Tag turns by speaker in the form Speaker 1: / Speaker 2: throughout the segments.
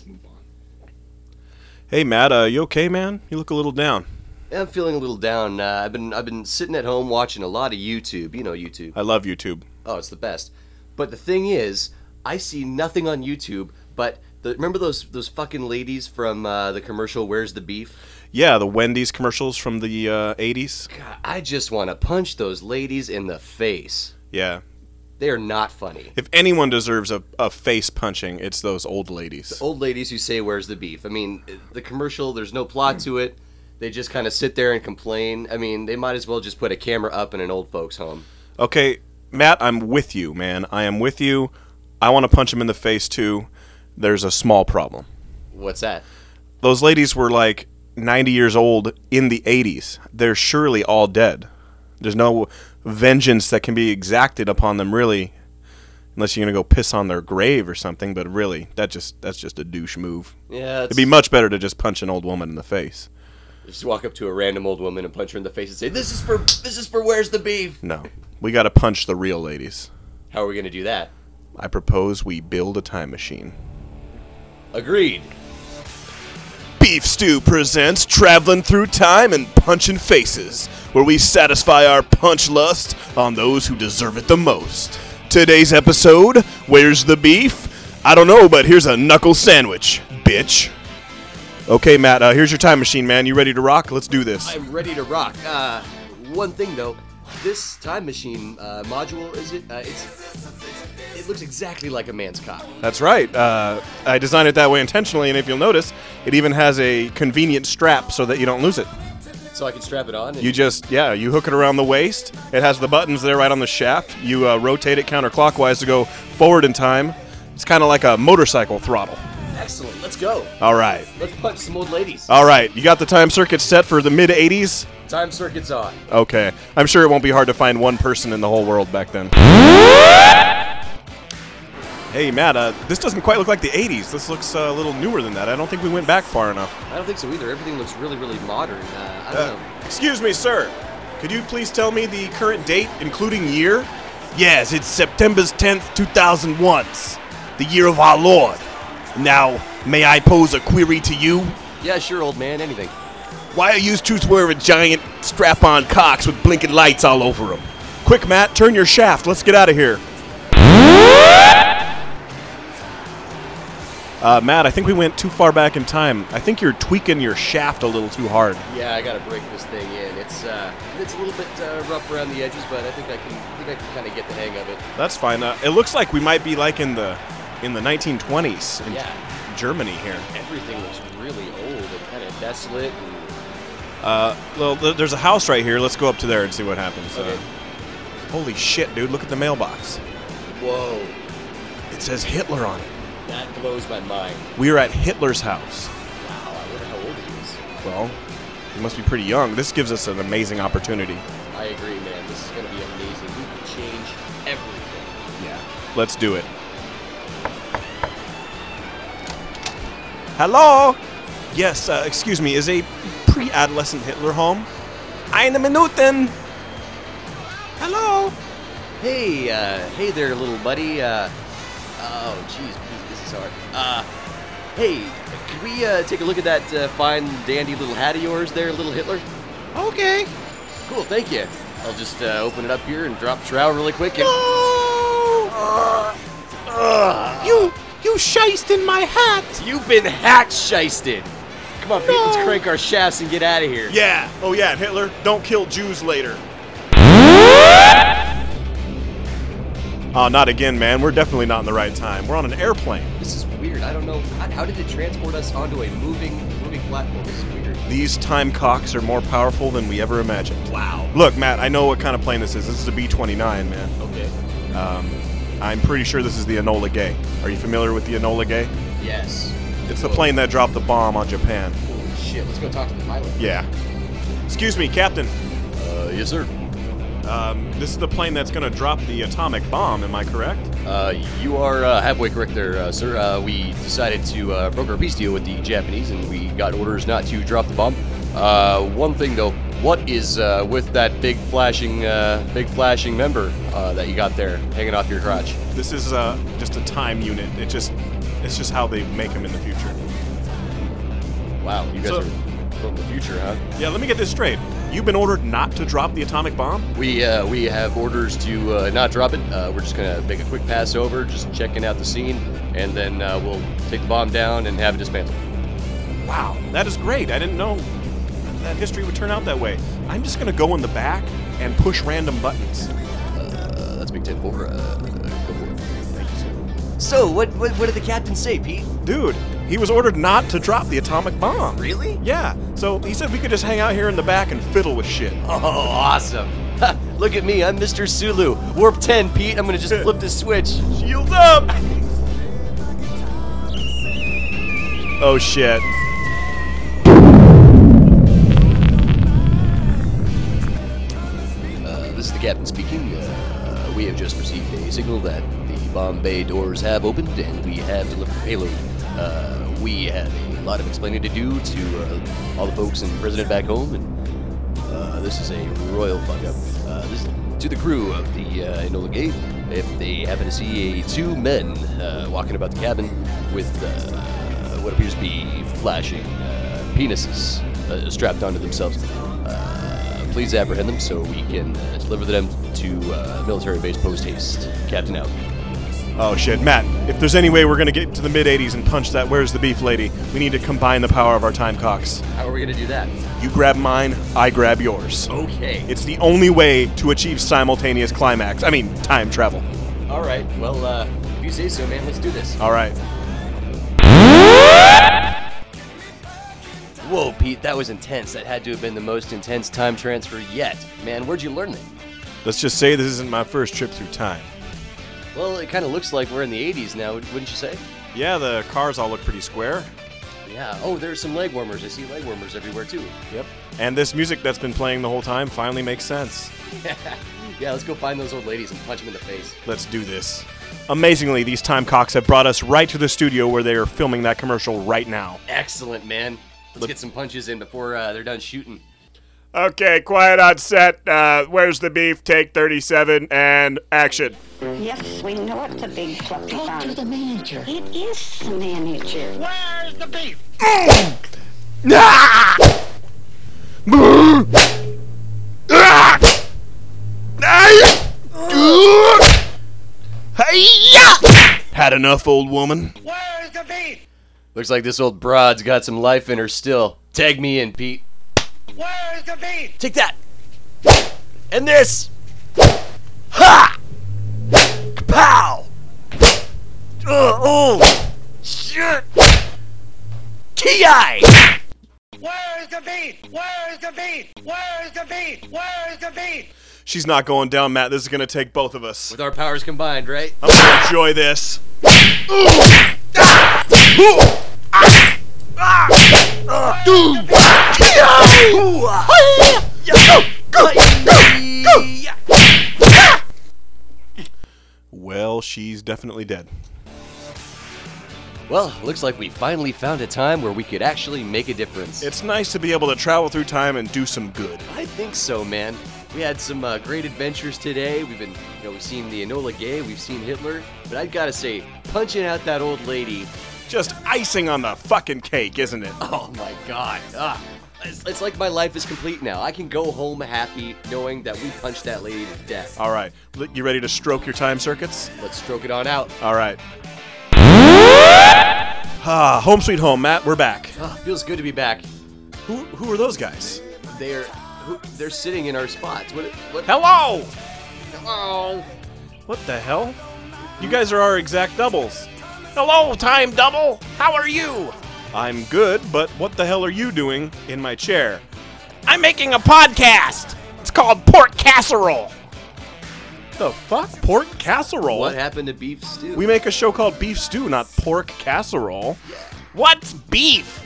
Speaker 1: let's move on.
Speaker 2: Hey Matt, uh, you okay, man? You look a little down.
Speaker 3: Yeah, I'm feeling a little down. Uh, I've been I've been sitting at home watching a lot of YouTube. You know YouTube.
Speaker 2: I love YouTube.
Speaker 3: Oh, it's the best. But the thing is, I see nothing on YouTube but the, remember those those fucking ladies from uh, the commercial "Where's the Beef"?
Speaker 2: Yeah, the Wendy's commercials from the uh, '80s.
Speaker 3: God, I just want to punch those ladies in the face.
Speaker 2: Yeah.
Speaker 3: They are not funny.
Speaker 2: If anyone deserves a, a face punching, it's those old ladies.
Speaker 3: The Old ladies who say "Where's the beef?" I mean, the commercial. There's no plot to it. They just kind of sit there and complain. I mean, they might as well just put a camera up in an old folks' home.
Speaker 2: Okay, Matt, I'm with you, man. I am with you. I want to punch him in the face too. There's a small problem.
Speaker 3: What's that?
Speaker 2: Those ladies were like 90 years old in the 80s. They're surely all dead. There's no vengeance that can be exacted upon them, really, unless you're gonna go piss on their grave or something. But really, that just that's just a douche move.
Speaker 3: Yeah,
Speaker 2: It'd be much better to just punch an old woman in the face.
Speaker 3: just walk up to a random old woman and punch her in the face and say, "This is for this is for Where's the beef?"
Speaker 2: No, we got to punch the real ladies.
Speaker 3: How are we gonna do that?
Speaker 2: I propose we build a time machine.
Speaker 3: Agreed.
Speaker 2: Beef Stew presents Traveling Through Time and Punching Faces, where we satisfy our punch lust on those who deserve it the most. Today's episode Where's the Beef? I don't know, but here's a knuckle sandwich, bitch. Okay, Matt, uh, here's your time machine, man. You ready to rock? Let's do this.
Speaker 3: I'm ready to rock. Uh, one thing though, this time machine uh, module is it? Uh, it's it looks exactly like a man's cock.
Speaker 2: That's right. Uh, I designed it that way intentionally, and if you'll notice, it even has a convenient strap so that you don't lose it.
Speaker 3: So I can strap it on. And
Speaker 2: You just, yeah, you hook it around the waist. It has the buttons there right on the shaft. You uh, rotate it counterclockwise to go forward in time. It's kind of like a motorcycle throttle.
Speaker 3: excellent. Let's go.
Speaker 2: All right.
Speaker 3: Let's punch some old ladies.
Speaker 2: All right. You got the time circuit set for the mid 80s?
Speaker 3: Time circuit's on.
Speaker 2: Okay. I'm sure it won't be hard to find one person in the whole world back then. Hey, Matt, uh, this doesn't quite look like the 80s. This looks uh, a little newer than that. I don't think we went back far enough.
Speaker 3: I don't think so either. Everything looks really, really modern. Uh, I don't
Speaker 2: Uh,
Speaker 3: know.
Speaker 2: excuse me, sir. Could you please tell me the current date, including year? Yes, it's September 10th, 2001. The year of our Lord. Now, may I pose a query to you?
Speaker 3: Yeah, sure, old man. Anything.
Speaker 2: Why are you two wearing giant strap on cocks with blinking lights all over them? Quick, Matt, turn your shaft. Let's get out of here. Uh, Matt, I think we went too far back in time. I think you're tweaking your shaft a little too hard.
Speaker 3: Yeah, I gotta break this thing in. It's uh, it's a little bit uh, rough around the edges, but I think I can, I think I can kind of get the hang of it.
Speaker 2: That's fine. Uh, it looks like we might be like in the in the 1920s in
Speaker 3: Yeah.
Speaker 2: Germany here.
Speaker 3: Everything looks really old and kind of desolate. And,
Speaker 2: Uh, well, there's a house right here. Let's go up to there and see what happens.
Speaker 3: Okay.
Speaker 2: Uh, holy shit, dude! Look at the mailbox.
Speaker 3: whoa,
Speaker 2: It says Hitler on it.
Speaker 3: That blows my mind.
Speaker 2: We are at Hitler's house.
Speaker 3: Wow, I wonder how old he is.
Speaker 2: Well, he must be pretty young. This gives us an amazing opportunity.
Speaker 3: I agree, man. This is gonna be amazing. We can change everything.
Speaker 2: Yeah. Let's do it. Hello? Yes, uh, excuse me, is a pre-adolescent Hitler home? Eine Minuten. Hello?
Speaker 3: Hey, uh, hey there, little buddy. Uh, oh, jeez, this is hard. Uh, hey, could we uh, take a look at that uh, fine, dandy little hat of yours there, little Hitler?
Speaker 2: Okay.
Speaker 3: Cool, thank you. I'll just uh, open it up here and drop the trowel really quick. And...
Speaker 2: You, you shiced in my hat.
Speaker 3: You've been hat shisted. Come on, Pete, let's crank our shafts and get out of here.
Speaker 2: Yeah. Oh yeah, and Hitler, don't kill Jews later. Oh, not again, man. We're definitely not in the right time. We're on an airplane.
Speaker 3: This is weird. I don't know. How, how did it transport us onto a moving, moving platform? This is weird.
Speaker 2: These time cocks are more powerful than we ever imagined.
Speaker 3: Wow.
Speaker 2: Look, Matt, I know what kind of plane this is. This is a B 29, man.
Speaker 3: Okay.
Speaker 2: Um, I'm pretty sure this is the Enola Gay. Are you familiar with the Enola Gay?
Speaker 3: Yes.
Speaker 2: It's the plane that dropped the bomb on Japan.
Speaker 3: Holy shit. Let's go talk to the pilot.
Speaker 2: Yeah. Excuse me, Captain.
Speaker 3: Uh, yes, sir.
Speaker 2: Um, this is the plane that's going to drop the atomic bomb, am I correct?
Speaker 3: Uh, you are uh, halfway correct there, uh, sir. Uh, we decided to uh, broker a peace deal with the Japanese, and we got orders not to drop the bomb. Uh, one thing though, what is uh, with that big flashing, uh, big flashing member uh, that you got there hanging off your crotch?
Speaker 2: This is uh, just a time unit. It just It's just how they make them in the future.
Speaker 3: Wow, you guys
Speaker 2: So-
Speaker 3: are from the future, huh?
Speaker 2: Yeah, let me get this straight. You've been ordered not to drop the atomic bomb?
Speaker 3: We uh, we have orders to uh, not drop it. Uh, we're just gonna make a quick pass over, just checking out the scene, and then uh, we'll take the bomb down and have it dismantled.
Speaker 2: Wow, that is great. I didn't know that history would turn out that way. I'm just gonna go in the back and push random buttons.
Speaker 3: Uh, that's Big Ten Four. Uh, go for it.
Speaker 1: So, what, what what did the captain say, Pete?
Speaker 2: Dude, he was ordered not to drop the atomic bomb.
Speaker 1: Really?
Speaker 2: Yeah, so he said we could just hang out here in the back and fiddle with shit.
Speaker 1: Oh, awesome. Look at me, I'm Mr. Sulu. Warp 10, Pete. I'm gonna just flip this switch.
Speaker 2: Shields up! Oh shit.
Speaker 3: Uh, this is the captain speaking. Uh, we have just received a signal that the bomb bay doors have opened and we have delivered payload. Uh, we have a lot of explaining to do to uh, all the folks and president back home, and uh, this is a royal fuck up. Uh, this is to the crew of the uh, Enola Gay. If they happen to see a two men uh, walking about the cabin with what appears to be flashing penises strapped onto themselves, please apprehend them so we can deliver them to military base post haste. Captain out.
Speaker 2: Oh shit, Matt, if there's any way we're gonna get to the mid 80s and punch that Where's the Beef lady, we need to combine the power of our time cocks.
Speaker 3: How are we gonna do that?
Speaker 2: You grab mine, I grab yours.
Speaker 3: Okay.
Speaker 2: It's the only way to achieve simultaneous climax. I mean, time travel.
Speaker 3: All right. Well, uh, if you say so, man, let's do this.
Speaker 2: All right.
Speaker 3: Whoa, Pete, that was intense. That had to have been the most intense time transfer yet. Man, where'd you learn that?
Speaker 2: Let's just say this isn't my first trip through time.
Speaker 3: Well, it kind of looks like we're in the 80s now, wouldn't you say?
Speaker 2: Yeah, the cars all look pretty square.
Speaker 3: Yeah. Oh, there's some leg warmers. I see leg warmers everywhere, too.
Speaker 2: Yep. And this music that's been playing the whole time finally makes sense.
Speaker 3: yeah, let's go find those old ladies and punch them in the face.
Speaker 2: Let's do this. Amazingly, these time cocks have brought us right to the studio where they are filming that commercial right now.
Speaker 3: Excellent, man. Let's get some punches in before uh, they're done shooting.
Speaker 2: Okay, quiet on set. Uh, where's the beef? Take 37 and action.
Speaker 4: Yes, we know it's a big fluffy
Speaker 5: Talk to the manager.
Speaker 4: It is the manager.
Speaker 5: Where's the beef? Hey!
Speaker 2: Had enough, old woman?
Speaker 5: Where's the beef?
Speaker 3: Looks like this old broad's got some life in her still. Tag me in, Pete.
Speaker 5: Where's the beef?
Speaker 1: Take that. And this. Ki!
Speaker 5: Where's the beef? Where's the beef? Where's the beef? Where's the beef?
Speaker 2: She's not going down, Matt. This is gonna take both of us.
Speaker 3: With our powers combined, right?
Speaker 2: I'm gonna enjoy this. Well, she's definitely dead.
Speaker 3: Well, looks like we finally found a time where we could actually make a difference.
Speaker 2: It's nice to be able to travel through time and do some good.
Speaker 3: I think so, man. We had some uh, great adventures today. We've been, you know, we've seen the Enola Gay, we've seen Hitler, but I've got to say, punching out that old lady.
Speaker 2: Just icing on the fucking cake, isn't it?
Speaker 3: Oh my God! Ah, it's, it's like my life is complete now. I can go home happy knowing that we punched that lady to death.
Speaker 2: All right, you ready to stroke your time circuits?
Speaker 3: Let's stroke it on out.
Speaker 2: All right. Ah, home sweet home, Matt. We're back.
Speaker 3: Ah, feels good to be back.
Speaker 2: Who who are those guys?
Speaker 3: They're who, they're sitting in our spots. What? What?
Speaker 2: Hello.
Speaker 3: Hello.
Speaker 2: What the hell? You guys are our exact doubles. Hello, time double. How are you? I'm good, but what the hell are you doing in my chair? I'm making a podcast. It's called Pork Casserole. The fuck? Pork casserole?
Speaker 3: What happened to beef stew?
Speaker 2: We make a show called Beef Stew, not Pork Casserole. What's beef?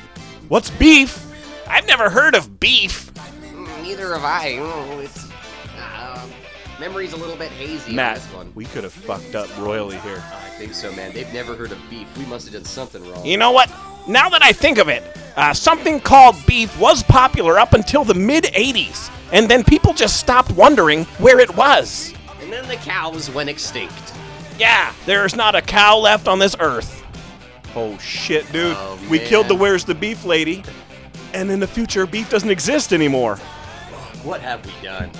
Speaker 2: What's beef? I've never heard of beef.
Speaker 6: Neither have I. Oh, it's uh, memory's a little bit hazy on
Speaker 2: Matt,
Speaker 6: this one.
Speaker 2: we could have fucked up royally here.
Speaker 3: I think so, man. They've never heard of beef. We must have done something wrong.
Speaker 7: You know what? Now that I think of it, uh, something called beef was popular up until the mid 80s, and then people just stopped wondering where it was.
Speaker 6: And then the cows went extinct.
Speaker 7: Yeah, there's not a cow left on this earth.
Speaker 2: Oh shit, dude.
Speaker 3: Oh,
Speaker 2: we killed the. Where's the Beef lady. And in the future, beef doesn't exist anymore.
Speaker 3: What have we done?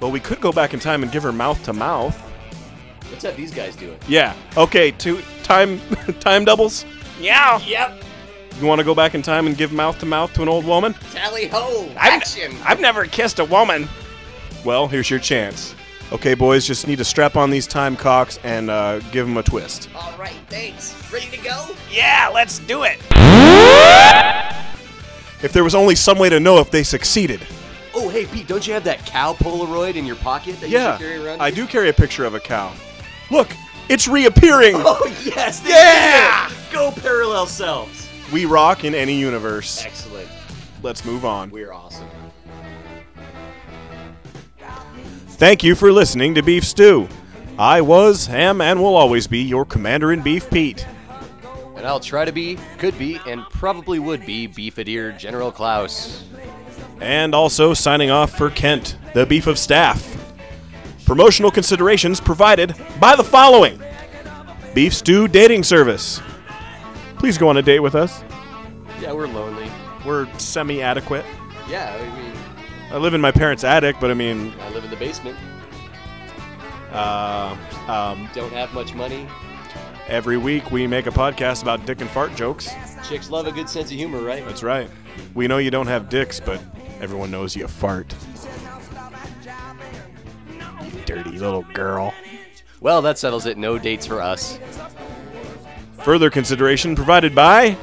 Speaker 2: Well, we could go back in time and give her mouth to mouth.
Speaker 3: Let's have these guys do it.
Speaker 2: Yeah. Okay, two time time doubles.
Speaker 7: Yeah.
Speaker 3: Yep.
Speaker 2: You want to go back in time and give mouth to mouth to an old woman?
Speaker 6: Tally ho!
Speaker 7: I've,
Speaker 6: Action!
Speaker 7: I've never kissed a woman.
Speaker 2: Well, here's your chance. Okay, boys, just need to strap on these time cocks and uh, give them a twist.
Speaker 6: All right, thanks. Ready to go?
Speaker 7: Yeah, let's do it.
Speaker 2: If there was only some way to know if they succeeded.
Speaker 3: Oh, hey, Pete, don't you have that cow Polaroid in your pocket that you
Speaker 2: Yeah,
Speaker 3: should carry around?
Speaker 2: I do carry a picture of a cow. Look, it's reappearing.
Speaker 3: Oh, yes. they
Speaker 2: Yeah!
Speaker 3: Go parallel selves.
Speaker 2: We rock in any universe.
Speaker 3: Excellent.
Speaker 2: Let's move on.
Speaker 3: We're awesome.
Speaker 2: Thank you for listening to Beef Stew. I was, am, and will always be your Commander in Beef, Pete.
Speaker 3: And I'll try to be, could be, and probably would be Beefadier General Klaus.
Speaker 2: And also signing off for Kent, the Beef of Staff. Promotional considerations provided by the following Beef Stew Dating Service. Please go on a date with us.
Speaker 3: Yeah, we're lonely.
Speaker 2: We're semi adequate.
Speaker 3: Yeah, I mean,
Speaker 2: I live in my parents' attic, but I mean,
Speaker 3: I live in the basement.
Speaker 2: uh, um,
Speaker 3: Don't have much money.
Speaker 2: every week we make a podcast about dick and fart jokes.
Speaker 3: Chicks love a good sense of humor, right?
Speaker 2: That's right. We know you don't have dicks, but everyone knows you fart. You dirty little girl.
Speaker 3: Well, that settles it. No dates for us.
Speaker 2: Further consideration provided by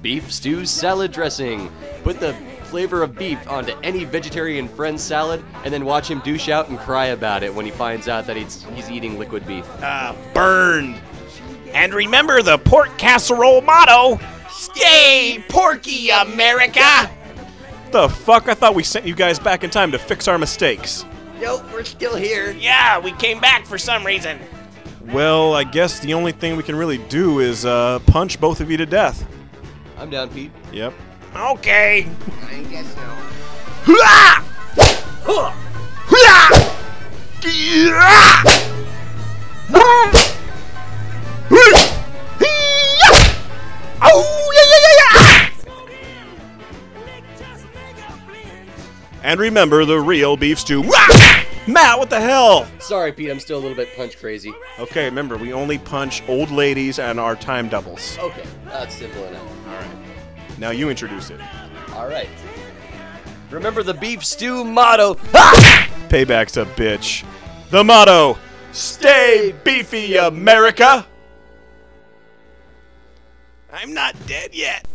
Speaker 3: Beef stew salad dressing. Put the flavor of beef onto any vegetarian friend's salad, and then watch him douche out and cry about it when he finds out that he's he's eating liquid beef.
Speaker 7: Uh, burned. And remember the pork casserole motto Stay porky, America!
Speaker 2: the fuck. I thought we sent you guys back in time to fix our mistakes.
Speaker 6: Nope, we're still here.
Speaker 7: Yeah, we came back for some reason.
Speaker 2: Well, I guess the only thing we can really do is uh, punch both of you to death.
Speaker 3: I'm down, Pete.
Speaker 2: Yep.
Speaker 7: Okay.
Speaker 6: I guess so.
Speaker 2: And remember the real beef stew. Matt, what the hell?
Speaker 3: Sorry, Pete. I'm still a little bit punch crazy.
Speaker 2: Okay, remember we only punch old ladies and our time doubles.
Speaker 3: Okay, that's simple enough.
Speaker 2: Now you introduce it.
Speaker 3: All right. Remember the beef stew motto.
Speaker 2: Payback's a bitch. The motto: Stay beefy, America.
Speaker 7: I'm not dead yet.